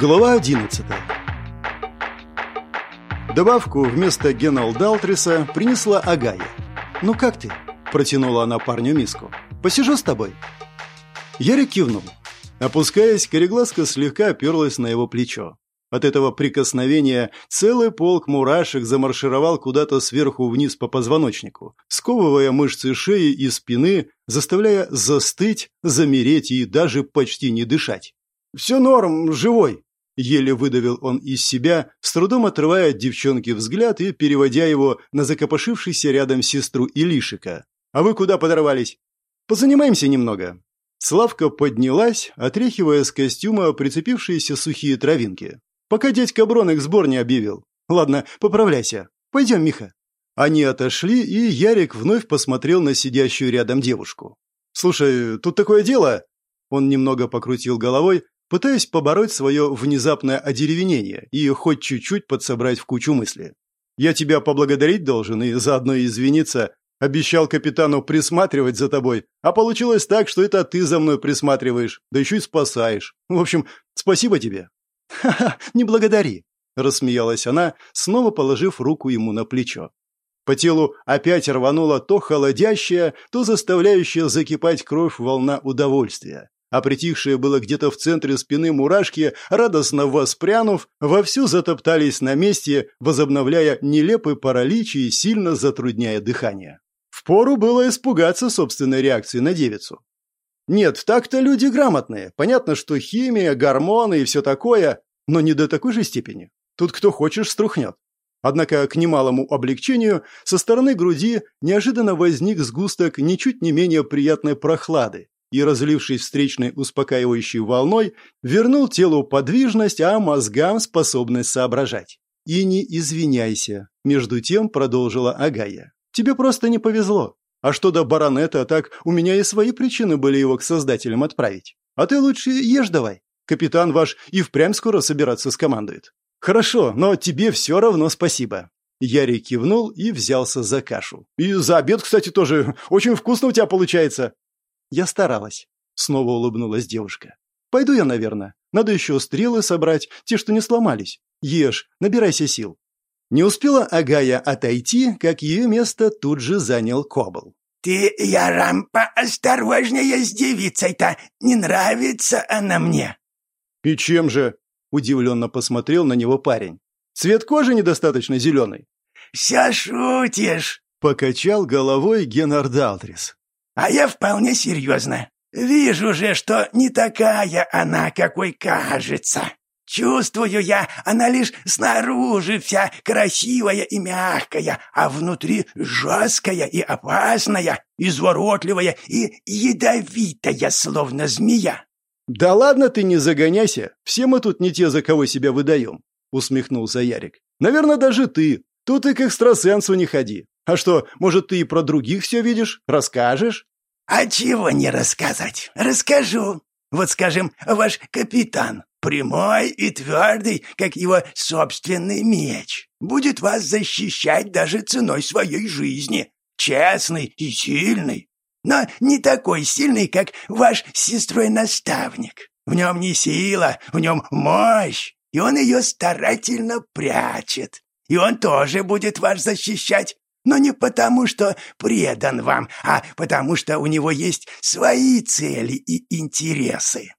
Глава 11 Добавку вместо Геналдалтриса принесла Агая. «Ну как ты?» – протянула она парню миску. «Посижу с тобой». Ярик кивнул. Опускаясь, кореглазка слегка оперлась на его плечо. От этого прикосновения целый полк мурашек замаршировал куда-то сверху вниз по позвоночнику, сковывая мышцы шеи и спины, заставляя застыть, замереть и даже почти не дышать. «Все норм, живой!» Еле выдавил он из себя, с трудом отрывая от девчонки взгляд и переводя его на закопошившийся рядом сестру Илишика. «А вы куда подорвались?» «Позанимаемся немного». Славка поднялась, отряхивая с костюма прицепившиеся сухие травинки пока дядька Брон их сбор не объявил. Ладно, поправляйся. Пойдем, Миха». Они отошли, и Ярик вновь посмотрел на сидящую рядом девушку. «Слушай, тут такое дело...» Он немного покрутил головой, пытаясь побороть свое внезапное одеревенение и хоть чуть-чуть подсобрать в кучу мысли. «Я тебя поблагодарить должен и заодно извиниться. Обещал капитану присматривать за тобой, а получилось так, что это ты за мной присматриваешь, да еще и спасаешь. В общем, спасибо тебе». «Ха-ха, не благодари!» — рассмеялась она, снова положив руку ему на плечо. По телу опять рванула то холодящая, то заставляющая закипать кровь волна удовольствия. А притихшие было где-то в центре спины мурашки, радостно воспрянув, вовсю затоптались на месте, возобновляя нелепый паралич и сильно затрудняя дыхание. Впору было испугаться собственной реакции на девицу. Нет, так-то люди грамотные. Понятно, что химия, гормоны и все такое, но не до такой же степени. Тут кто хочешь струхнет. Однако, к немалому облегчению, со стороны груди неожиданно возник сгусток ничуть не менее приятной прохлады и, разлившись встречной успокаивающей волной, вернул телу подвижность, а мозгам способность соображать. «И не извиняйся», — между тем продолжила Агая. «Тебе просто не повезло. А что до баронета, так у меня и свои причины были его к создателям отправить. А ты лучше ешь давай. Капитан ваш и впрямь скоро собираться скомандует. Хорошо, но тебе все равно спасибо. Ярик кивнул и взялся за кашу. И за обед, кстати, тоже очень вкусно у тебя получается. Я старалась. Снова улыбнулась девушка. Пойду я, наверное. Надо еще стрелы собрать, те, что не сломались. Ешь, набирайся сил. Не успела Агая отойти, как ее место тут же занял Кобл. «Ты, Ярампа, осторожнее с девицей-то, не нравится она мне». «И чем же?» – удивленно посмотрел на него парень. «Цвет кожи недостаточно зеленый». «Все шутишь», – покачал головой Геннард Алтрис. «А я вполне серьезно. Вижу же, что не такая она, какой кажется». Чувствую я, она лишь снаружи вся красивая и мягкая, а внутри жесткая и опасная, изворотливая и ядовитая, словно змея. «Да ладно ты не загоняйся, все мы тут не те, за кого себя выдаем», — усмехнулся Ярик. «Наверное, даже ты. Тут и к экстрасенсу не ходи. А что, может, ты и про других все видишь? Расскажешь?» «А чего не рассказать? Расскажу. Вот, скажем, ваш капитан, прямой и твердый, как его собственный меч, будет вас защищать даже ценой своей жизни. Честный и сильный, но не такой сильный, как ваш сестрой-наставник. В нем не сила, в нем мощь, и он ее старательно прячет. И он тоже будет вас защищать, но не потому, что предан вам, а потому, что у него есть свои цели и интересы.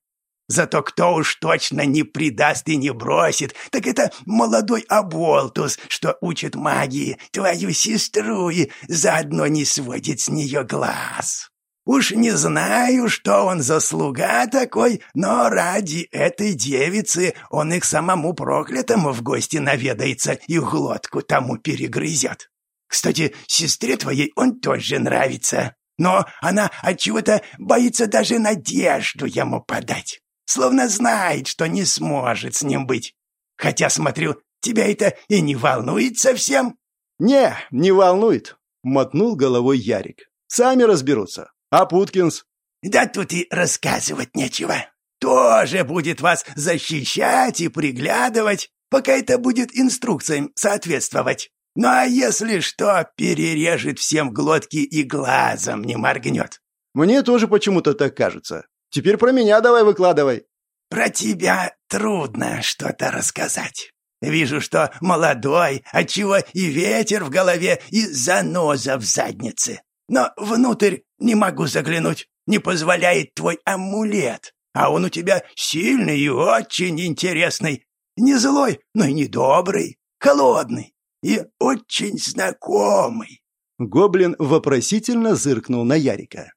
Зато кто уж точно не предаст и не бросит, так это молодой Аболтус, что учит магии твою сестру и заодно не сводит с нее глаз. Уж не знаю, что он за слуга такой, но ради этой девицы он их самому проклятому в гости наведается и глотку тому перегрызет. Кстати, сестре твоей он тоже нравится, но она от чего-то боится даже надежду ему подать. Словно знает, что не сможет с ним быть. Хотя, смотрю, тебя это и не волнует совсем. «Не, не волнует», — мотнул головой Ярик. «Сами разберутся. А Путкинс?» «Да тут и рассказывать нечего. Тоже будет вас защищать и приглядывать, пока это будет инструкциям соответствовать. Ну а если что, перережет всем глотки и глазом не моргнет. Мне тоже почему-то так кажется. Теперь про меня давай выкладывай. Про тебя трудно что-то рассказать. Вижу, что молодой, отчего и ветер в голове, и заноза в заднице. Но внутрь не могу заглянуть, не позволяет твой амулет. А он у тебя сильный и очень интересный. Не злой, но и не добрый, холодный и очень знакомый. Гоблин вопросительно зыркнул на Ярика.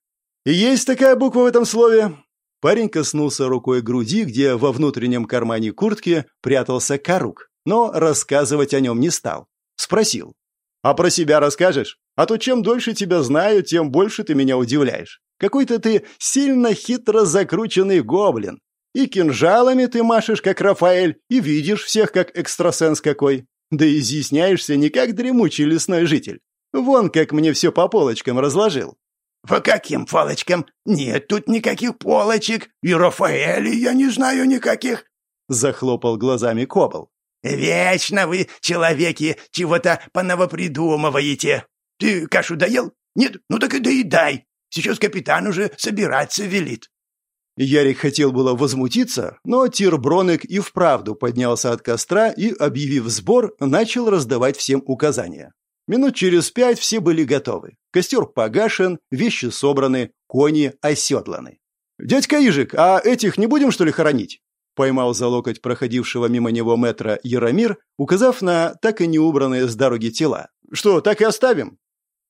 «Есть такая буква в этом слове?» Парень коснулся рукой груди, где во внутреннем кармане куртки прятался корук, но рассказывать о нем не стал. Спросил. «А про себя расскажешь? А то чем дольше тебя знаю, тем больше ты меня удивляешь. Какой-то ты сильно хитро закрученный гоблин. И кинжалами ты машешь, как Рафаэль, и видишь всех, как экстрасенс какой. Да изъясняешься не как дремучий лесной житель. Вон как мне все по полочкам разложил. «По каким полочкам? Нет тут никаких полочек. И Рафаэли я не знаю никаких!» Захлопал глазами Кобл. «Вечно вы, человеки, чего-то понавопридумываете. Ты кашу доел? Нет? Ну так и доедай. Сейчас капитан уже собираться велит». Ярик хотел было возмутиться, но Тир Бронек и вправду поднялся от костра и, объявив сбор, начал раздавать всем указания. Минут через пять все были готовы. Костер погашен, вещи собраны, кони оседланы. «Дядька Ижик, а этих не будем, что ли, хоронить?» Поймал за локоть проходившего мимо него метра Яромир, указав на так и не убранные с дороги тела. «Что, так и оставим?»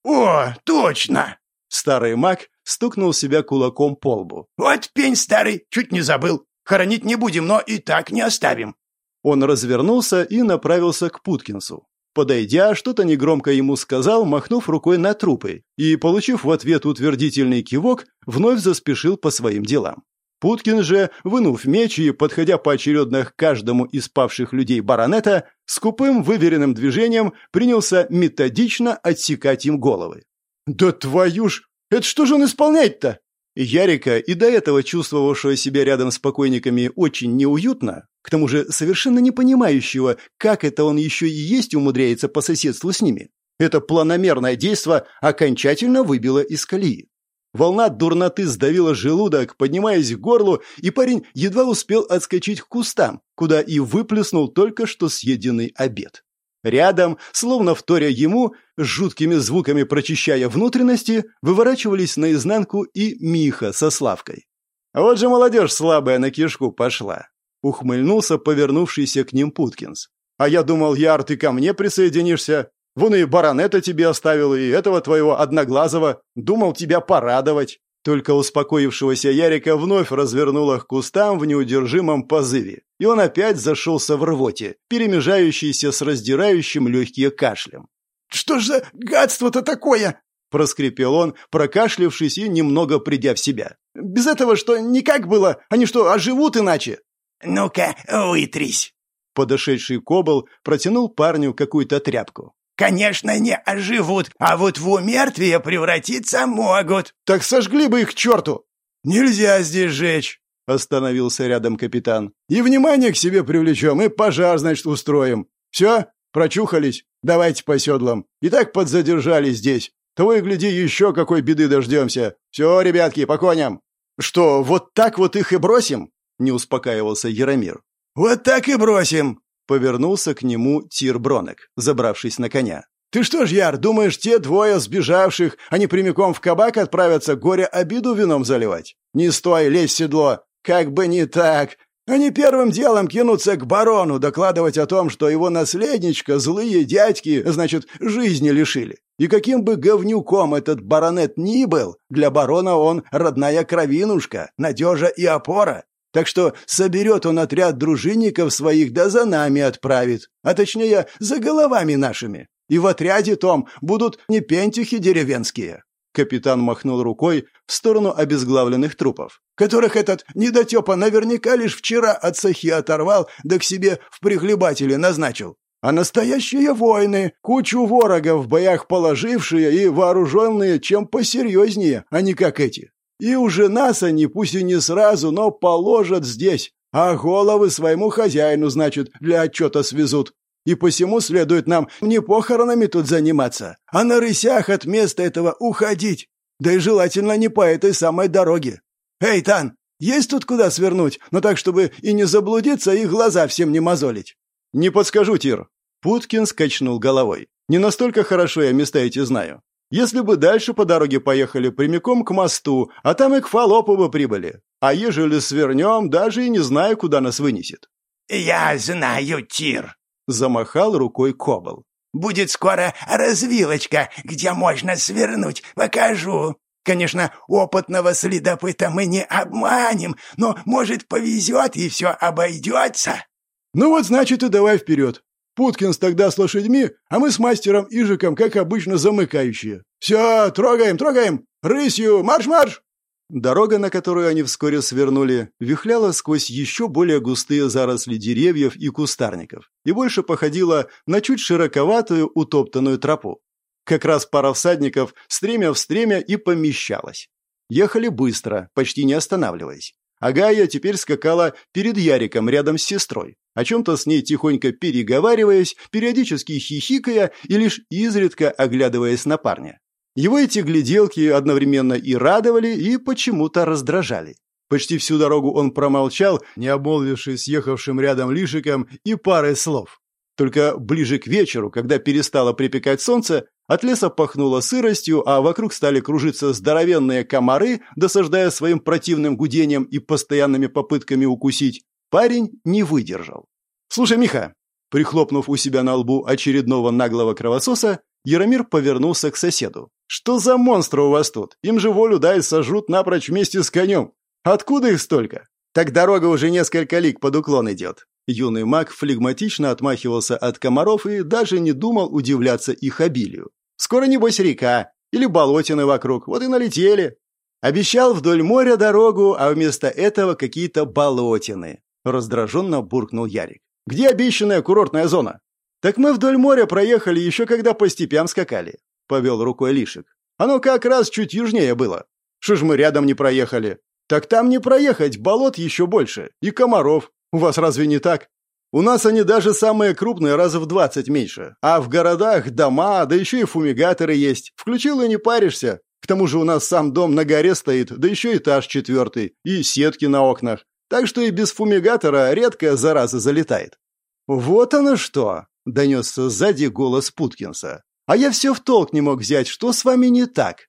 «О, точно!» Старый маг стукнул себя кулаком по лбу. «Вот пень старый, чуть не забыл. Хоронить не будем, но и так не оставим». Он развернулся и направился к Путкинсу. Подойдя, что-то негромко ему сказал, махнув рукой на трупы, и, получив в ответ утвердительный кивок, вновь заспешил по своим делам. Путкин же, вынув меч и, подходя поочередно к каждому из павших людей баронета, скупым выверенным движением принялся методично отсекать им головы. «Да твою ж! Это что же он исполняет-то?» Ярика, и до этого чувствовавшего себя рядом с покойниками очень неуютно, к тому же совершенно не понимающего, как это он еще и есть умудряется по соседству с ними. Это планомерное действо окончательно выбило из колеи. Волна дурноты сдавила желудок, поднимаясь к горлу, и парень едва успел отскочить к кустам, куда и выплеснул только что съеденный обед. Рядом, словно вторя ему, с жуткими звуками прочищая внутренности, выворачивались наизнанку и Миха со Славкой. «Вот же молодежь слабая на кишку пошла!» — ухмыльнулся повернувшийся к ним Путкинс. «А я думал, Яр, ты ко мне присоединишься. Вон и баронета тебе оставил, и этого твоего одноглазого. Думал тебя порадовать». Только успокоившегося Ярика вновь развернуло к кустам в неудержимом позыве, и он опять зашелся в рвоте, перемежающийся с раздирающим легкие кашлем. «Что ж за гадство-то такое?» — проскрипел он, прокашлявшись и немного придя в себя. «Без этого что, никак было? Они что, оживут иначе?» «Ну-ка, вытрись!» Подошедший Кобл протянул парню какую-то тряпку. Конечно, не оживут, а вот в умертвие превратиться могут. Так сожгли бы их к черту. Нельзя здесь жечь, остановился рядом капитан. И внимание к себе привлечем, и пожар, значит, устроим. Все, прочухались, давайте по седлам. И так подзадержались здесь. Того и гляди, еще какой беды дождемся. Все, ребятки, по коням. Что, вот так вот их и бросим? Не успокаивался Яромир. Вот так и бросим, Повернулся к нему Тир Бронек, забравшись на коня. «Ты что ж, Яр, думаешь, те двое сбежавших, они прямиком в кабак отправятся горе обиду вином заливать? Не стой, лезь в седло! Как бы не так! Они первым делом кинутся к барону докладывать о том, что его наследничка, злые дядьки, значит, жизни лишили. И каким бы говнюком этот баронет ни был, для барона он родная кровинушка, надежа и опора. Так что соберет он отряд дружинников своих, да за нами отправит, а точнее, за головами нашими. И в отряде том будут не пентюхи деревенские». Капитан махнул рукой в сторону обезглавленных трупов, которых этот недотепа наверняка лишь вчера от сахи оторвал, да к себе в прихлебатели назначил. А настоящие воины, кучу ворогов в боях положившие и вооруженные чем посерьезнее, а не как эти. И уже нас они, пусть и не сразу, но положат здесь, а головы своему хозяину, значит, для отчета свезут. И посему следует нам не похоронами тут заниматься, а на рысях от места этого уходить. Да и желательно не по этой самой дороге. Эй, Тан, Есть тут куда свернуть, но так, чтобы и не заблудиться, и глаза всем не мозолить». «Не подскажу, Тир». Путкин скачнул головой. «Не настолько хорошо я места эти знаю. Если бы дальше по дороге поехали прямиком к мосту, а там и к Фалопу бы прибыли. А ежели свернем, даже и не знаю, куда нас вынесет». «Я знаю, Тир», — замахал рукой Кобл. «Будет скоро развилочка, где можно свернуть. Покажу. Конечно, опытного следопыта мы не обманем, но, может, повезет и все обойдется». «Ну вот, значит, и давай вперед. Путкинс тогда с лошадьми, а мы с мастером Ижиком, как обычно, замыкающие. Все, трогаем, трогаем! Рысью, марш-марш!» Дорога, на которую они вскоре свернули, вихляла сквозь еще более густые заросли деревьев и кустарников и больше походила на чуть широковатую утоптанную тропу. Как раз пара всадников стремя в стремя и помещалась. Ехали быстро, почти не останавливаясь. Агая теперь скакала перед Яриком рядом с сестрой, о чем-то с ней тихонько переговариваясь, периодически хихикая и лишь изредка оглядываясь на парня. Его эти гляделки одновременно и радовали, и почему-то раздражали. Почти всю дорогу он промолчал, не обмолвившись ехавшим рядом Лишиком и парой слов. Только ближе к вечеру, когда перестало припекать солнце, от леса пахнуло сыростью, а вокруг стали кружиться здоровенные комары, досаждая своим противным гудением и постоянными попытками укусить, парень не выдержал. «Слушай, Миха!» Прихлопнув у себя на лбу очередного наглого кровососа, Яромир повернулся к соседу. «Что за монстры у вас тут? Им же волю дай сожрут напрочь вместе с конем. Откуда их столько?» «Так дорога уже несколько лик под уклон идет». Юный маг флегматично отмахивался от комаров и даже не думал удивляться их обилию. Скоро, небось, река или болотины вокруг, вот и налетели. Обещал вдоль моря дорогу, а вместо этого какие-то болотины. Раздраженно буркнул Ярик. Где обещанная курортная зона? Так мы вдоль моря проехали еще когда по степям скакали. Повел рукой Лишек. Оно как раз чуть южнее было. Что ж мы рядом не проехали? Так там не проехать, болот еще больше. И комаров. У вас разве не так? У нас они даже самые крупные раза в двадцать меньше. А в городах дома, да еще и фумигаторы есть. Включил и не паришься. К тому же у нас сам дом на горе стоит, да еще этаж четвертый, и сетки на окнах. Так что и без фумигатора редкая зараза залетает. «Вот оно что!» — донесся сзади голос Путкинса. «А я все в толк не мог взять, что с вами не так?»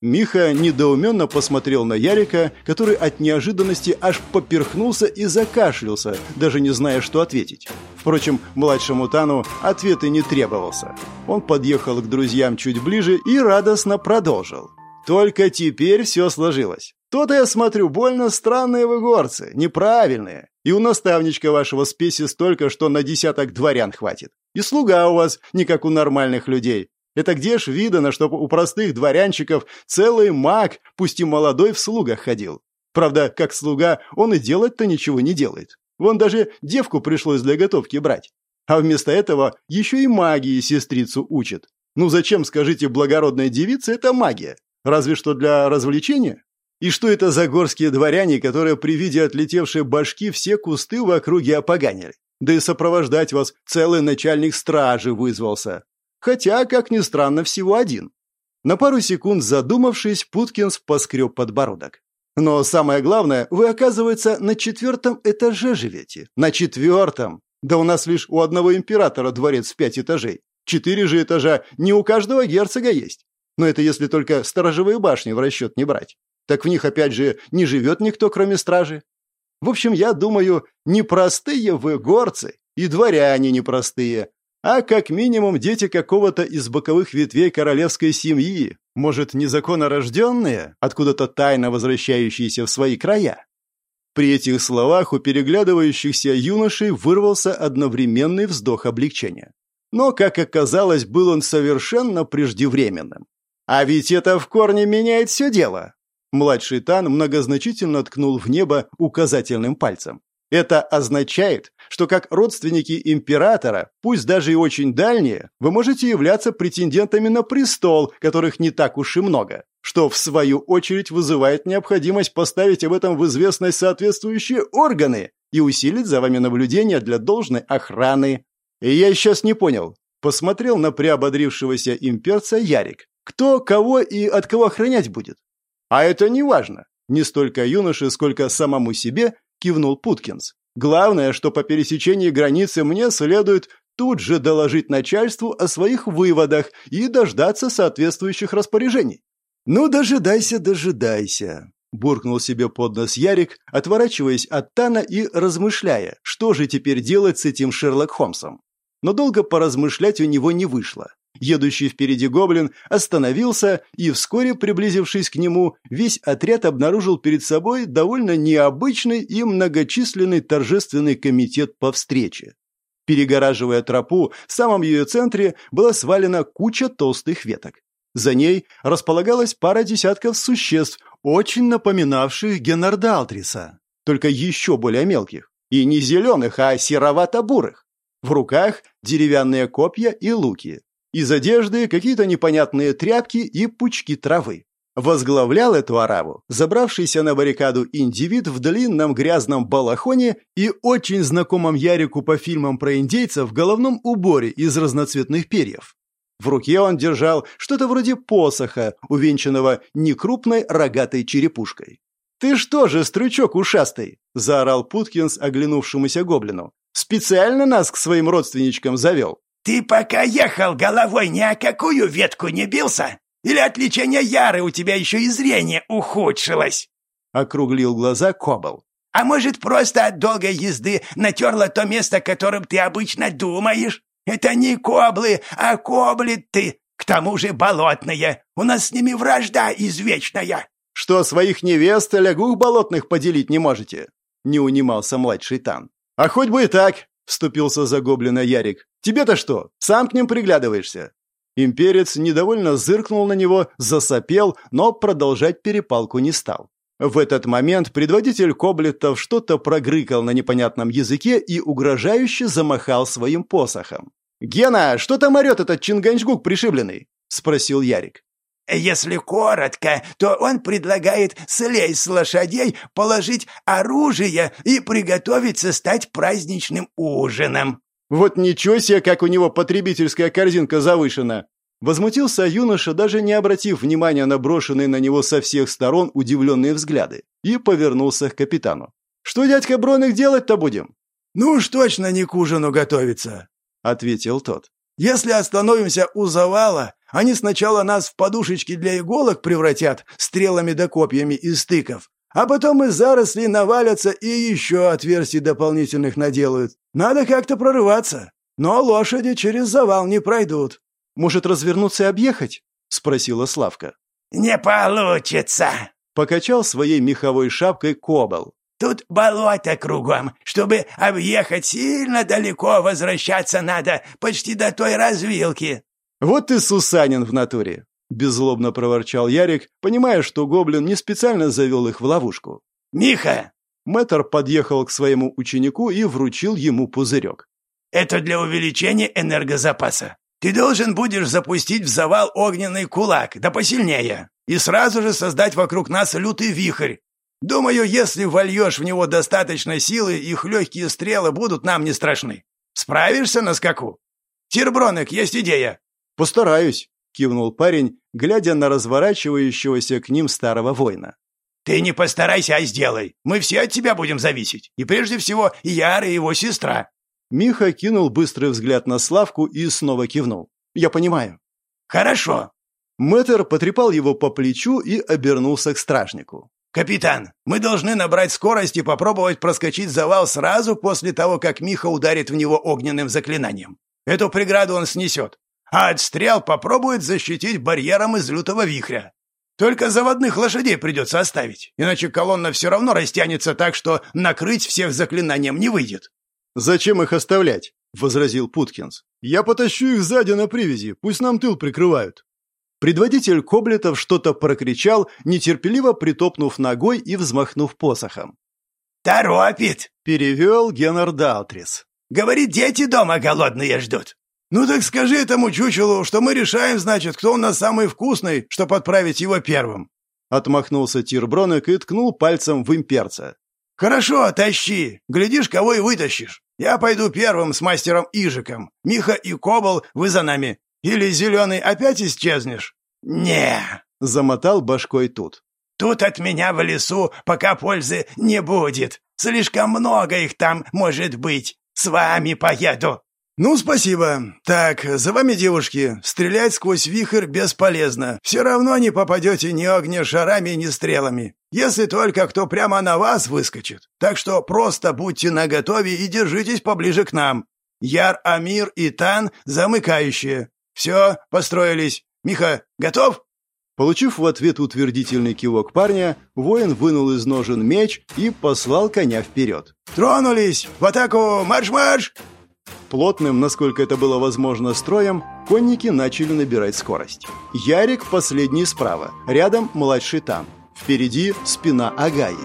Миха недоуменно посмотрел на Ярика, который от неожиданности аж поперхнулся и закашлялся, даже не зная, что ответить. Впрочем, младшему Тану ответ не требовался. Он подъехал к друзьям чуть ближе и радостно продолжил. Только теперь все сложилось. То-то я смотрю, больно странные вы горцы, неправильные. И у наставничка вашего спеси столько, что на десяток дворян хватит. И слуга у вас не как у нормальных людей. Это где ж видано, чтобы у простых дворянчиков целый маг, пусть и молодой, в слугах ходил? Правда, как слуга, он и делать-то ничего не делает. Вон даже девку пришлось для готовки брать. А вместо этого еще и магии сестрицу учат. Ну зачем, скажите, благородной девице это магия? Разве что для развлечения? И что это за горские дворяне, которые при виде отлетевшей башки все кусты в округе опоганили? Да и сопровождать вас целый начальник стражи вызвался. Хотя, как ни странно, всего один. На пару секунд задумавшись, Путкинс поскреб подбородок. Но самое главное, вы, оказывается, на четвертом этаже живете. На четвертом. Да у нас лишь у одного императора дворец в пять этажей. Четыре же этажа не у каждого герцога есть. Но это если только сторожевые башни в расчет не брать. Так в них, опять же, не живет никто, кроме стражи. В общем, я думаю, непростые вы горцы, и дворяне непростые, а как минимум дети какого-то из боковых ветвей королевской семьи, может, незаконно рожденные, откуда-то тайно возвращающиеся в свои края. При этих словах у переглядывающихся юношей вырвался одновременный вздох облегчения. Но, как оказалось, был он совершенно преждевременным. А ведь это в корне меняет все дело. Младший Тан многозначительно ткнул в небо указательным пальцем. Это означает, что как родственники императора, пусть даже и очень дальние, вы можете являться претендентами на престол, которых не так уж и много, что в свою очередь вызывает необходимость поставить об этом в известность соответствующие органы и усилить за вами наблюдение для должной охраны. И я сейчас не понял. Посмотрел на приободрившегося имперца Ярик. Кто, кого и от кого охранять будет? А это не важно. Не столько юноше, сколько самому себе кивнул Путкинс. Главное, что по пересечении границы мне следует тут же доложить начальству о своих выводах и дождаться соответствующих распоряжений. Ну, дожидайся, дожидайся. Буркнул себе под нос Ярик, отворачиваясь от Тана и размышляя, что же теперь делать с этим Шерлок Холмсом. Но долго поразмышлять у него не вышло. Едущий впереди гоблин остановился, и вскоре, приблизившись к нему, весь отряд обнаружил перед собой довольно необычный и многочисленный торжественный комитет по встрече. Перегораживая тропу, в самом ее центре была свалена куча толстых веток. За ней располагалась пара десятков существ, очень напоминавших Геннардалтриса, только еще более мелких. И не зеленых, а серовато-бурых. В руках деревянные копья и луки. Из одежды какие-то непонятные тряпки и пучки травы. Возглавлял эту араву забравшийся на баррикаду индивид в длинном грязном балахоне и очень знакомом Ярику по фильмам про индейцев в головном уборе из разноцветных перьев. В руке он держал что-то вроде посоха, увенчанного некрупной рогатой черепушкой. «Ты что же, стручок ушастый?» – заорал Путкинс оглянувшемуся гоблину. «Специально нас к своим родственничкам завел?» «Ты пока ехал головой ни о какую ветку не бился? Или от лечения яры у тебя еще и зрение ухудшилось?» — округлил глаза Кобл. «А может, просто от долгой езды натерла то место, которым ты обычно думаешь? Это не коблы, а коблиты, к тому же болотные. У нас с ними вражда извечная». «Что, своих невест и лягух болотных поделить не можете?» — не унимался младший Тан. «А хоть бы и так!» — вступился за гоблина Ярик. «Тебе-то что? Сам к ним приглядываешься?» Имперец недовольно зыркнул на него, засопел, но продолжать перепалку не стал. В этот момент предводитель коблетов что-то прогрыкал на непонятном языке и угрожающе замахал своим посохом. «Гена, что там орет этот чинганчгук пришибленный?» — спросил Ярик. Если коротко, то он предлагает слезть с лошадей, положить оружие и приготовиться стать праздничным ужином. Вот ничего себе, как у него потребительская корзинка завышена. Возмутился юноша, даже не обратив внимания на брошенные на него со всех сторон удивленные взгляды, и повернулся к капитану. «Что, дядька Броных, делать-то будем?» «Ну уж точно не к ужину готовиться», — ответил тот. «Если остановимся у завала, они сначала нас в подушечки для иголок превратят стрелами да копьями из стыков, а потом из зарослей навалятся и еще отверстий дополнительных наделают. Надо как-то прорываться. Но лошади через завал не пройдут. Может, развернуться и объехать?» — спросила Славка. «Не получится!» — покачал своей меховой шапкой Кобал. Тут болото кругом. Чтобы объехать сильно далеко, возвращаться надо почти до той развилки». «Вот ты Сусанин в натуре!» — беззлобно проворчал Ярик, понимая, что гоблин не специально завел их в ловушку. «Миха!» Мэтр подъехал к своему ученику и вручил ему пузырек. «Это для увеличения энергозапаса. Ты должен будешь запустить в завал огненный кулак, да посильнее, и сразу же создать вокруг нас лютый вихрь, Думаю, если вольешь в него достаточно силы, их легкие стрелы будут нам не страшны. Справишься на скаку? Тирбронек, есть идея?» «Постараюсь», — кивнул парень, глядя на разворачивающегося к ним старого воина. «Ты не постарайся, а сделай. Мы все от тебя будем зависеть. И прежде всего Яр и его сестра». Миха кинул быстрый взгляд на Славку и снова кивнул. «Я понимаю». «Хорошо». Мэтр потрепал его по плечу и обернулся к стражнику. «Капитан, мы должны набрать скорость и попробовать проскочить завал сразу после того, как Миха ударит в него огненным заклинанием. Эту преграду он снесет, а отстрел попробует защитить барьером из лютого вихря. Только заводных лошадей придется оставить, иначе колонна все равно растянется так, что накрыть всех заклинанием не выйдет». «Зачем их оставлять?» — возразил Путкинс. «Я потащу их сзади на привязи, пусть нам тыл прикрывают». Предводитель Коблетов что-то прокричал, нетерпеливо притопнув ногой и взмахнув посохом. «Торопит!» — перевел Геннер Далтрис. «Говорит, дети дома голодные ждут». «Ну так скажи этому чучелу, что мы решаем, значит, кто у нас самый вкусный, чтобы отправить его первым». Отмахнулся Тирбронек и ткнул пальцем в имперца. «Хорошо, тащи. Глядишь, кого и вытащишь. Я пойду первым с мастером Ижиком. Миха и Кобол, вы за нами. Или зеленый опять исчезнешь?» «Не!» — замотал башкой тут. Тут от меня в лесу пока пользы не будет. Слишком много их там может быть. С вами поеду». «Ну, спасибо. Так, за вами, девушки. Стрелять сквозь вихрь бесполезно. Все равно не попадете ни огнешарами, ни стрелами. Если только кто прямо на вас выскочит. Так что просто будьте наготове и держитесь поближе к нам. Яр, Амир и Тан замыкающие. Все, построились. Миха, готов?» Получив в ответ утвердительный кивок парня, воин вынул из ножен меч и послал коня вперед. «Тронулись! В атаку! Марш-марш!» Плотным, насколько это было возможно, строем, конники начали набирать скорость. Ярик последний справа, рядом младший там. Впереди спина Агаи.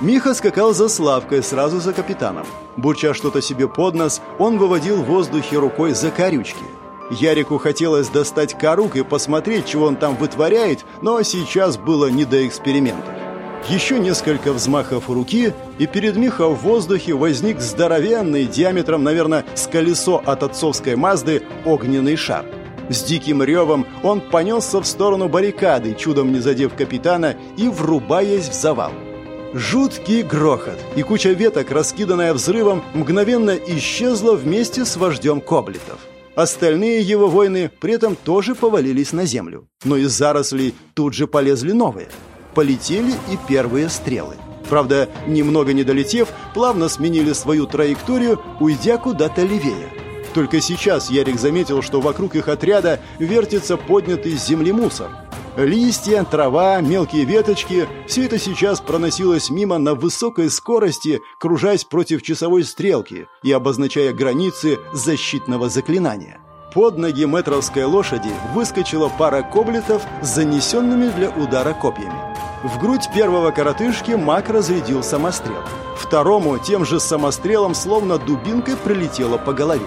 Миха скакал за Славкой сразу за капитаном. Бурча что-то себе под нос, он выводил в воздухе рукой за корючки – Ярику хотелось достать корук и посмотреть, чего он там вытворяет, но сейчас было не до экспериментов. Еще несколько взмахов руки, и перед Миха в воздухе возник здоровенный, диаметром, наверное, с колесо от отцовской Мазды, огненный шар. С диким ревом он понесся в сторону баррикады, чудом не задев капитана и врубаясь в завал. Жуткий грохот, и куча веток, раскиданная взрывом, мгновенно исчезла вместе с вождем коблетов. Остальные его воины при этом тоже повалились на землю. Но из зарослей тут же полезли новые. Полетели и первые стрелы. Правда, немного не долетев, плавно сменили свою траекторию, уйдя куда-то левее. Только сейчас Ярик заметил, что вокруг их отряда вертится поднятый с земли мусор. Листья, трава, мелкие веточки – все это сейчас проносилось мимо на высокой скорости, кружась против часовой стрелки и обозначая границы защитного заклинания. Под ноги метровской лошади выскочила пара коблетов с занесенными для удара копьями. В грудь первого коротышки маг разрядил самострел. Второму тем же самострелом словно дубинкой прилетело по голове.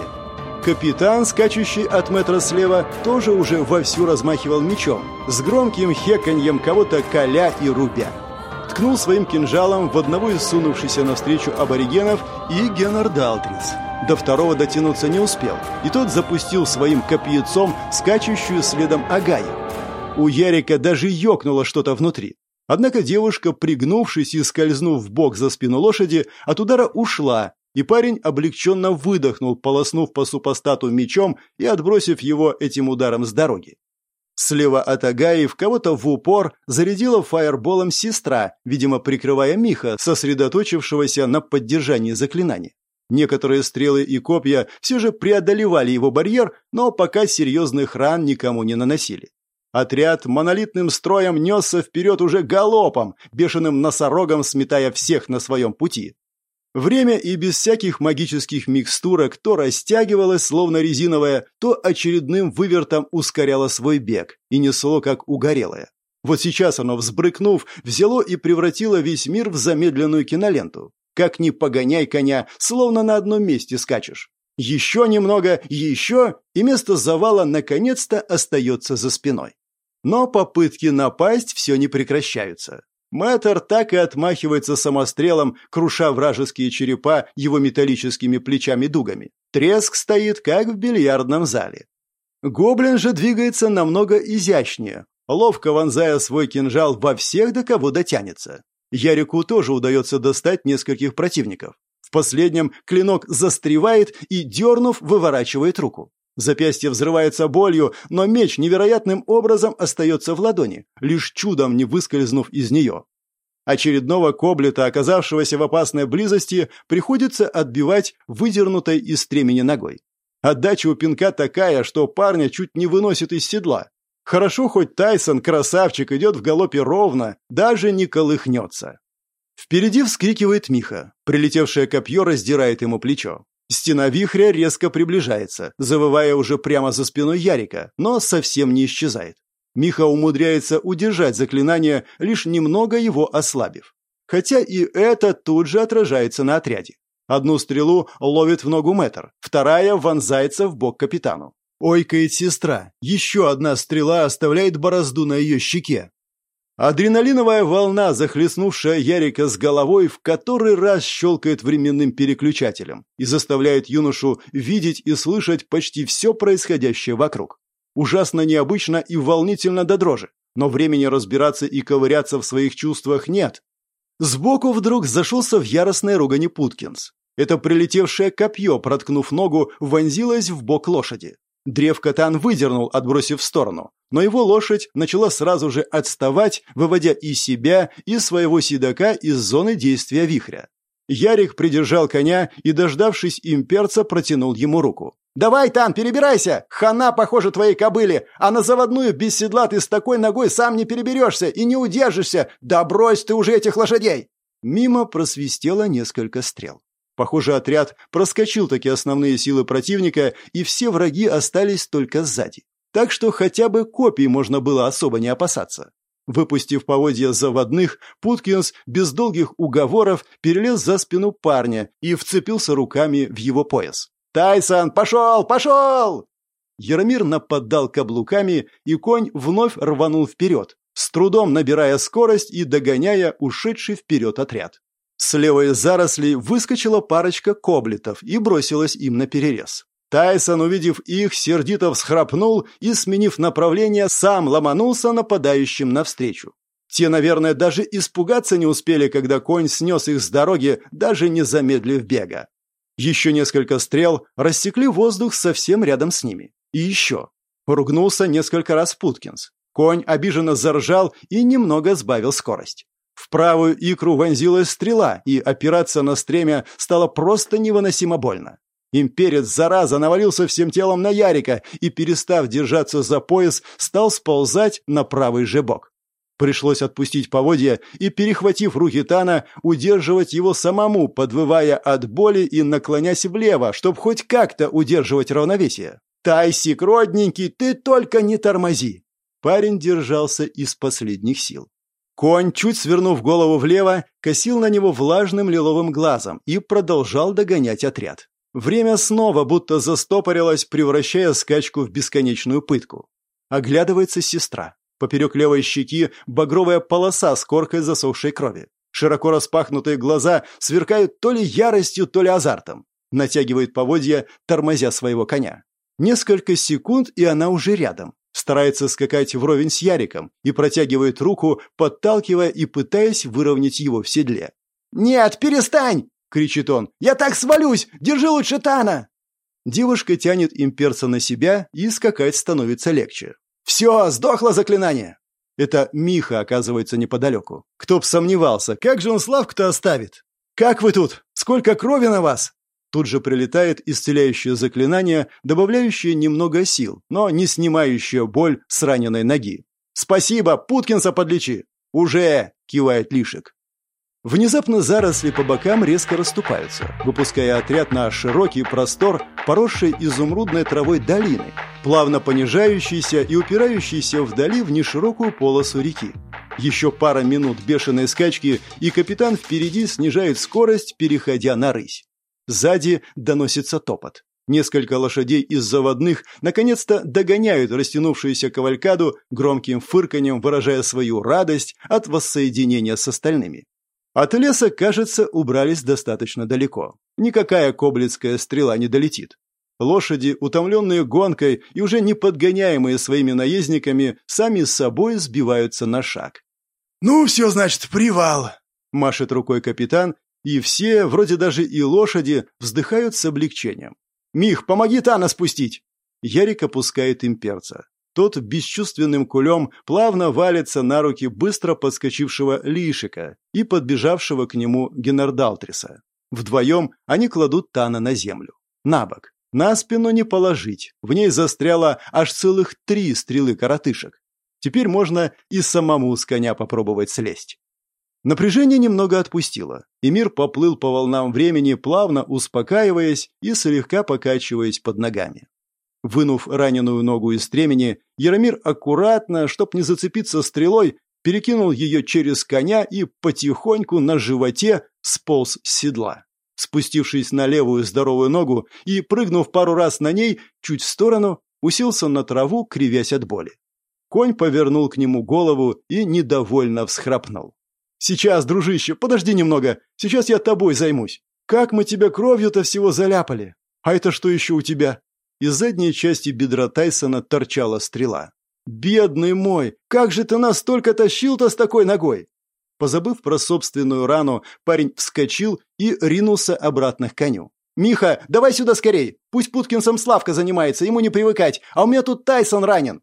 Капитан, скачущий от метра слева, тоже уже вовсю размахивал мечом, с громким хеканьем кого-то коля и рубя. Ткнул своим кинжалом в одного из сунувшихся навстречу аборигенов и Геннар Далтрис. До второго дотянуться не успел, и тот запустил своим копьецом скачущую следом Агаю. У Ярика даже ёкнуло что-то внутри. Однако девушка, пригнувшись и скользнув в бок за спину лошади, от удара ушла, и парень облегченно выдохнул, полоснув по супостату мечом и отбросив его этим ударом с дороги. Слева от Агаи в кого-то в упор зарядила фаерболом сестра, видимо, прикрывая Миха, сосредоточившегося на поддержании заклинания. Некоторые стрелы и копья все же преодолевали его барьер, но пока серьезных ран никому не наносили. Отряд монолитным строем несся вперед уже галопом, бешеным носорогом сметая всех на своем пути. Время и без всяких магических микстурок то растягивалось, словно резиновое, то очередным вывертом ускоряло свой бег и несло, как угорелое. Вот сейчас оно, взбрыкнув, взяло и превратило весь мир в замедленную киноленту. Как ни погоняй коня, словно на одном месте скачешь. Еще немного, еще, и место завала наконец-то остается за спиной. Но попытки напасть все не прекращаются. Мэтр так и отмахивается самострелом, круша вражеские черепа его металлическими плечами-дугами. Треск стоит, как в бильярдном зале. Гоблин же двигается намного изящнее, ловко вонзая свой кинжал во всех, до кого дотянется. Ярику тоже удается достать нескольких противников. В последнем клинок застревает и, дернув, выворачивает руку. Запястье взрывается болью, но меч невероятным образом остается в ладони, лишь чудом не выскользнув из нее. Очередного коблета, оказавшегося в опасной близости, приходится отбивать выдернутой из стремени ногой. Отдача у пинка такая, что парня чуть не выносит из седла. Хорошо, хоть Тайсон, красавчик, идет в галопе ровно, даже не колыхнется. Впереди вскрикивает Миха. Прилетевшее копье раздирает ему плечо. Стена вихря резко приближается, завывая уже прямо за спиной Ярика, но совсем не исчезает. Миха умудряется удержать заклинание, лишь немного его ослабив. Хотя и это тут же отражается на отряде. Одну стрелу ловит в ногу Мэтр, вторая вонзается в бок капитану. Ойкает сестра. Еще одна стрела оставляет борозду на ее щеке. Адреналиновая волна, захлестнувшая Ярика с головой, в который раз щелкает временным переключателем и заставляет юношу видеть и слышать почти все происходящее вокруг. Ужасно необычно и волнительно до дрожи. но времени разбираться и ковыряться в своих чувствах нет. Сбоку вдруг зашелся в яростной ругани Путкинс. Это прилетевшее копье, проткнув ногу, вонзилось в бок лошади. Древко-тан выдернул, отбросив в сторону, но его лошадь начала сразу же отставать, выводя и себя, и своего седока из зоны действия вихря. Ярик придержал коня и, дождавшись имперца, протянул ему руку. «Давай, Тан, перебирайся! Хана, похоже, твоей кобыле! А на заводную без седла ты с такой ногой сам не переберешься и не удержишься! Да брось ты уже этих лошадей!» Мимо просвистело несколько стрел. Похоже, отряд проскочил такие основные силы противника, и все враги остались только сзади. Так что хотя бы копий можно было особо не опасаться. Выпустив поводья заводных, Путкинс без долгих уговоров перелез за спину парня и вцепился руками в его пояс. «Тайсон, пошел, пошел!» Яромир нападал каблуками, и конь вновь рванул вперед, с трудом набирая скорость и догоняя ушедший вперед отряд. С левой заросли выскочила парочка коблетов и бросилась им на перерез. Тайсон, увидев их, сердито всхрапнул и, сменив направление, сам ломанулся нападающим навстречу. Те, наверное, даже испугаться не успели, когда конь снес их с дороги, даже не замедлив бега. Еще несколько стрел рассекли воздух совсем рядом с ними. И еще. Ругнулся несколько раз Путкинс. Конь обиженно заржал и немного сбавил скорость. В правую икру вонзилась стрела, и опираться на стремя стало просто невыносимо больно. Имперец, зараза, навалился всем телом на Ярика и, перестав держаться за пояс, стал сползать на правый же бок. Пришлось отпустить поводья и, перехватив руки Тана, удерживать его самому, подвывая от боли и наклонясь влево, чтобы хоть как-то удерживать равновесие. «Тайсик, родненький, ты только не тормози!» Парень держался из последних сил. Конь, чуть свернув голову влево, косил на него влажным лиловым глазом и продолжал догонять отряд. Время снова будто застопорилось, превращая скачку в бесконечную пытку. Оглядывается сестра. Поперек левой щеки багровая полоса с коркой засохшей крови. Широко распахнутые глаза сверкают то ли яростью, то ли азартом. Натягивает поводья, тормозя своего коня. Несколько секунд, и она уже рядом старается скакать вровень с Яриком и протягивает руку, подталкивая и пытаясь выровнять его в седле. «Нет, перестань!» — кричит он. «Я так свалюсь! Держи лучше Тана!» Девушка тянет имперца на себя, и скакать становится легче. «Все, сдохло заклинание!» Это Миха оказывается неподалеку. Кто б сомневался, как же он Славку-то оставит? «Как вы тут? Сколько крови на вас?» Тут же прилетает исцеляющее заклинание, добавляющее немного сил, но не снимающее боль с раненой ноги. «Спасибо, Путкинса подлечи!» «Уже!» — кивает Лишек. Внезапно заросли по бокам резко расступаются, выпуская отряд на широкий простор, поросший изумрудной травой долины, плавно понижающийся и упирающийся вдали в неширокую полосу реки. Еще пара минут бешеной скачки, и капитан впереди снижает скорость, переходя на рысь. Сзади доносится топот. Несколько лошадей из заводных наконец-то догоняют растянувшуюся кавалькаду громким фырканьем, выражая свою радость от воссоединения с остальными. От леса, кажется, убрались достаточно далеко. Никакая коблицкая стрела не долетит. Лошади, утомленные гонкой и уже не подгоняемые своими наездниками, сами с собой сбиваются на шаг. «Ну, все, значит, привал!» — машет рукой капитан и все, вроде даже и лошади, вздыхают с облегчением. «Мих, помоги Тана спустить!» Ярик опускает имперца. Тот бесчувственным кулем плавно валится на руки быстро подскочившего Лишика и подбежавшего к нему Генардалтриса. Вдвоем они кладут Тана на землю. На бок. На спину не положить. В ней застряло аж целых три стрелы коротышек. Теперь можно и самому с коня попробовать слезть. Напряжение немного отпустило, и мир поплыл по волнам времени, плавно успокаиваясь и слегка покачиваясь под ногами. Вынув раненую ногу из стремени, Яромир аккуратно, чтоб не зацепиться стрелой, перекинул ее через коня и потихоньку на животе сполз с седла. Спустившись на левую здоровую ногу и прыгнув пару раз на ней, чуть в сторону, уселся на траву, кривясь от боли. Конь повернул к нему голову и недовольно всхрапнул. «Сейчас, дружище, подожди немного. Сейчас я тобой займусь. Как мы тебя кровью-то всего заляпали? А это что еще у тебя?» Из задней части бедра Тайсона торчала стрела. «Бедный мой! Как же ты настолько тащил-то с такой ногой?» Позабыв про собственную рану, парень вскочил и ринулся обратно к коню. «Миха, давай сюда скорей! Пусть Путкинсом Славка занимается, ему не привыкать, а у меня тут Тайсон ранен!»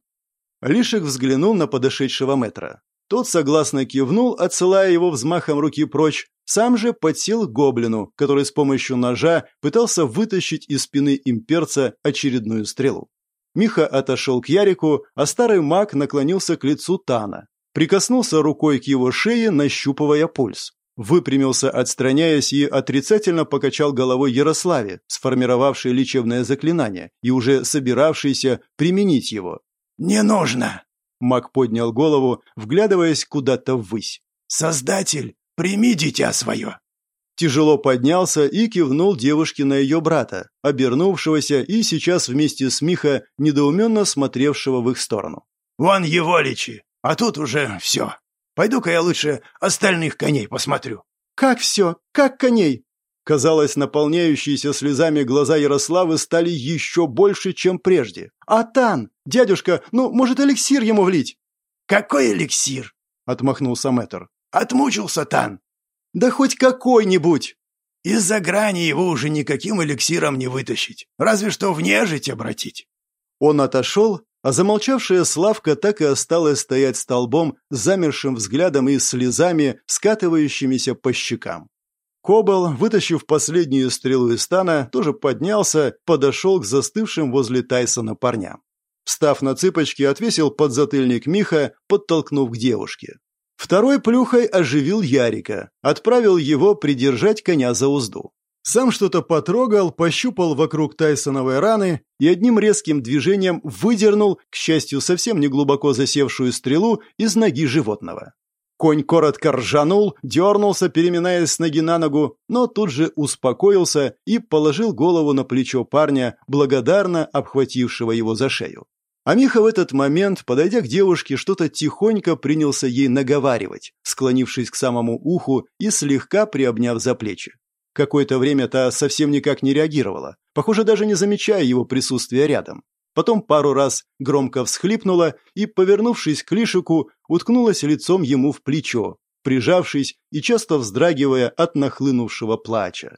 Лишек взглянул на подошедшего метра. Тот согласно кивнул, отсылая его взмахом руки прочь, сам же подсел к гоблину, который с помощью ножа пытался вытащить из спины имперца очередную стрелу. Миха отошел к Ярику, а старый маг наклонился к лицу Тана. Прикоснулся рукой к его шее, нащупывая пульс. Выпрямился, отстраняясь, и отрицательно покачал головой Ярославе, сформировавшей лечебное заклинание и уже собиравшийся применить его. «Не нужно!» Маг поднял голову, вглядываясь куда-то ввысь. «Создатель, прими дитя свое!» Тяжело поднялся и кивнул девушке на ее брата, обернувшегося и сейчас вместе с Миха недоуменно смотревшего в их сторону. «Вон его лечи, а тут уже все. Пойду-ка я лучше остальных коней посмотрю». «Как все? Как коней?» Казалось, наполняющиеся слезами глаза Ярославы стали еще больше, чем прежде. «Атан! Дядюшка, ну, может, эликсир ему влить?» «Какой эликсир?» — отмахнулся мэтр. «Отмучился Тан». «Да хоть какой-нибудь!» «Из-за грани его уже никаким эликсиром не вытащить. Разве что в нежить обратить». Он отошел, а замолчавшая Славка так и осталась стоять столбом, замершим взглядом и слезами, скатывающимися по щекам. Кобал, вытащив последнюю стрелу из стана, тоже поднялся, подошел к застывшим возле Тайсона парням. Встав на цыпочки, отвесил подзатыльник Миха, подтолкнув к девушке. Второй плюхой оживил Ярика, отправил его придержать коня за узду. Сам что-то потрогал, пощупал вокруг Тайсоновой раны и одним резким движением выдернул, к счастью, совсем не глубоко засевшую стрелу из ноги животного. Конь коротко ржанул, дернулся, переминаясь с ноги на ногу, но тут же успокоился и положил голову на плечо парня, благодарно обхватившего его за шею. А Миха в этот момент, подойдя к девушке, что-то тихонько принялся ей наговаривать, склонившись к самому уху и слегка приобняв за плечи. Какое-то время та совсем никак не реагировала, похоже, даже не замечая его присутствия рядом. Потом пару раз громко всхлипнула и, повернувшись к Лишику, уткнулась лицом ему в плечо, прижавшись и часто вздрагивая от нахлынувшего плача.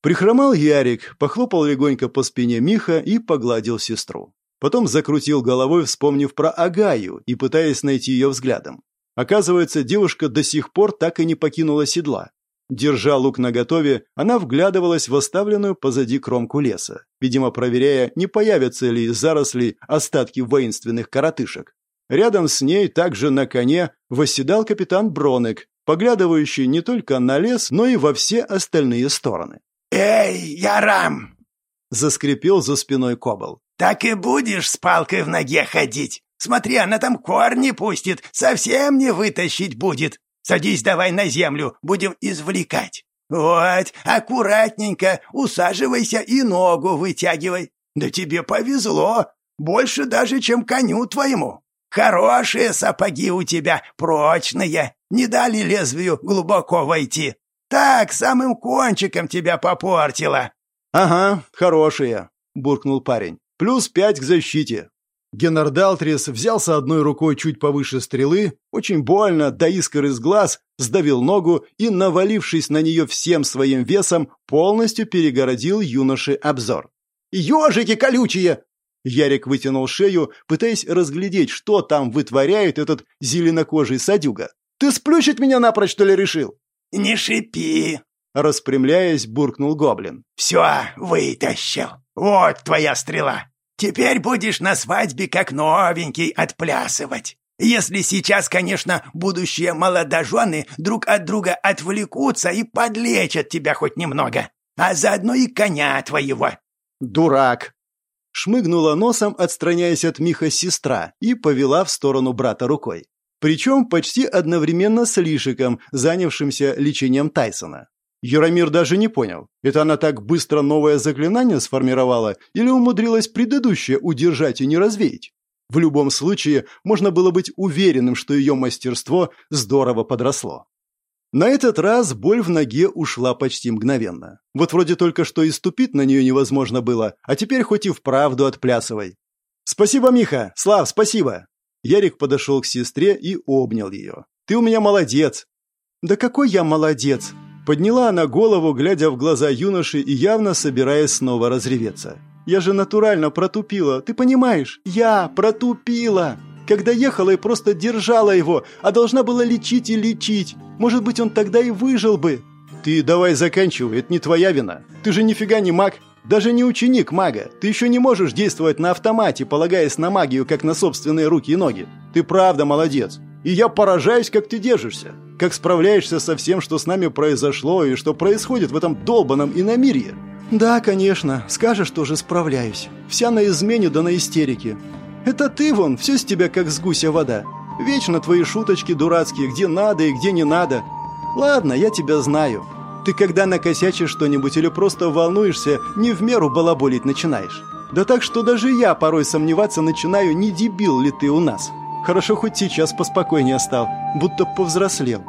Прихромал Ярик, похлопал легонько по спине Миха и погладил сестру. Потом закрутил головой, вспомнив про Агаю и пытаясь найти ее взглядом. Оказывается, девушка до сих пор так и не покинула седла. Держа лук наготове, она вглядывалась в оставленную позади кромку леса, видимо, проверяя, не появятся ли из зарослей остатки воинственных коротышек. Рядом с ней, также на коне, восседал капитан Бронек, поглядывающий не только на лес, но и во все остальные стороны. «Эй, Ярам!» — заскрипел за спиной Кобал. «Так и будешь с палкой в ноге ходить? Смотри, она там корни пустит, совсем не вытащить будет!» Садись давай на землю, будем извлекать. Вот, аккуратненько, усаживайся и ногу вытягивай. Да тебе повезло, больше даже, чем коню твоему. Хорошие сапоги у тебя, прочные, не дали лезвию глубоко войти. Так, самым кончиком тебя попортило. Ага, хорошие, буркнул парень. Плюс пять к защите. Генардалтрис взялся одной рукой чуть повыше стрелы, очень больно, до искр из глаз, сдавил ногу и, навалившись на нее всем своим весом, полностью перегородил юноше обзор. «Ежики колючие!» Ярик вытянул шею, пытаясь разглядеть, что там вытворяет этот зеленокожий садюга. «Ты сплющить меня напрочь, что ли, решил?» «Не шипи!» Распрямляясь, буркнул гоблин. «Все, вытащил. Вот твоя стрела. Теперь будешь на свадьбе как новенький отплясывать. Если сейчас, конечно, будущие молодожены друг от друга отвлекутся и подлечат тебя хоть немного, а заодно и коня твоего». «Дурак!» Шмыгнула носом, отстраняясь от Миха сестра, и повела в сторону брата рукой. Причем почти одновременно с Лишиком, занявшимся лечением Тайсона. Яромир даже не понял, это она так быстро новое заклинание сформировала или умудрилась предыдущее удержать и не развеять. В любом случае, можно было быть уверенным, что ее мастерство здорово подросло. На этот раз боль в ноге ушла почти мгновенно. Вот вроде только что и ступить на нее невозможно было, а теперь хоть и вправду отплясывай. «Спасибо, Миха! Слав, спасибо!» Ярик подошел к сестре и обнял ее. «Ты у меня молодец!» «Да какой я молодец!» Подняла она голову, глядя в глаза юноши и явно собираясь снова разреветься. «Я же натурально протупила, ты понимаешь? Я протупила!» Когда ехала и просто держала его, а должна была лечить и лечить. Может быть, он тогда и выжил бы. Ты давай заканчивай, это не твоя вина. Ты же нифига не маг, даже не ученик мага. Ты еще не можешь действовать на автомате, полагаясь на магию, как на собственные руки и ноги. Ты правда молодец. И я поражаюсь, как ты держишься. Как справляешься со всем, что с нами произошло и что происходит в этом долбанном иномирье. Да, конечно, скажешь, тоже справляюсь. Вся на измене да на истерике. Это ты вон, все с тебя как с гуся вода. Вечно твои шуточки дурацкие, где надо и где не надо. Ладно, я тебя знаю. Ты когда накосячишь что-нибудь или просто волнуешься, не в меру балаболить начинаешь. Да так что даже я порой сомневаться начинаю, не дебил ли ты у нас. Хорошо хоть сейчас поспокойнее стал, будто повзрослел.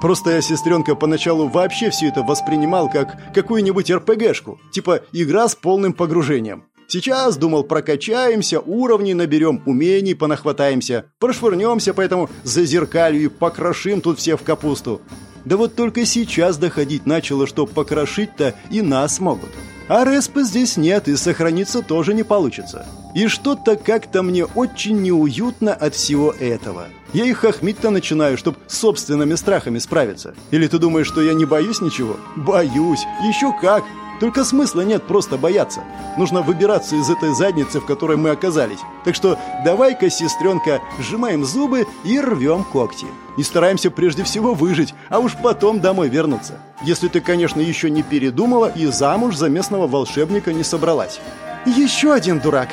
Просто я, сестренка, поначалу вообще все это воспринимал как какую-нибудь РПГшку, типа игра с полным погружением. Сейчас, думал, прокачаемся, уровни наберем, умений понахватаемся, прошвырнемся по этому зазеркалью и покрошим тут все в капусту. Да вот только сейчас доходить начало, что покрошить-то и нас могут. А респы здесь нет, и сохраниться тоже не получится. И что-то как-то мне очень неуютно от всего этого. Я их хохмить-то начинаю, чтоб собственными страхами справиться. Или ты думаешь, что я не боюсь ничего? Боюсь. Еще как. Только смысла нет просто бояться. Нужно выбираться из этой задницы, в которой мы оказались. Так что давай-ка, сестренка, сжимаем зубы и рвем когти. И стараемся прежде всего выжить, а уж потом домой вернуться. Если ты, конечно, еще не передумала и замуж за местного волшебника не собралась. Еще один дурак.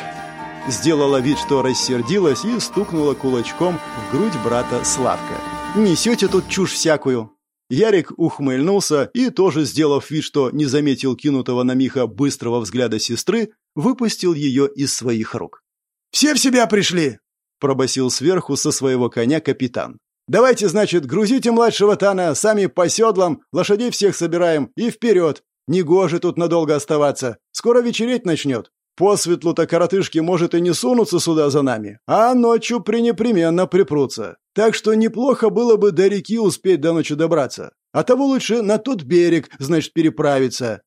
Сделала вид, что рассердилась и стукнула кулачком в грудь брата Славка. «Несете тут чушь всякую!» Ярик ухмыльнулся и, тоже сделав вид, что не заметил кинутого на Миха быстрого взгляда сестры, выпустил ее из своих рук. «Все в себя пришли!» – пробасил сверху со своего коня капитан. «Давайте, значит, грузите младшего Тана, сами по седлам, лошадей всех собираем и вперед! Негоже тут надолго оставаться, скоро вечереть начнет. По светлу-то коротышки, может, и не сунутся сюда за нами, а ночью пренепременно припрутся. Так что неплохо было бы до реки успеть до ночи добраться. А того лучше на тот берег, значит, переправиться.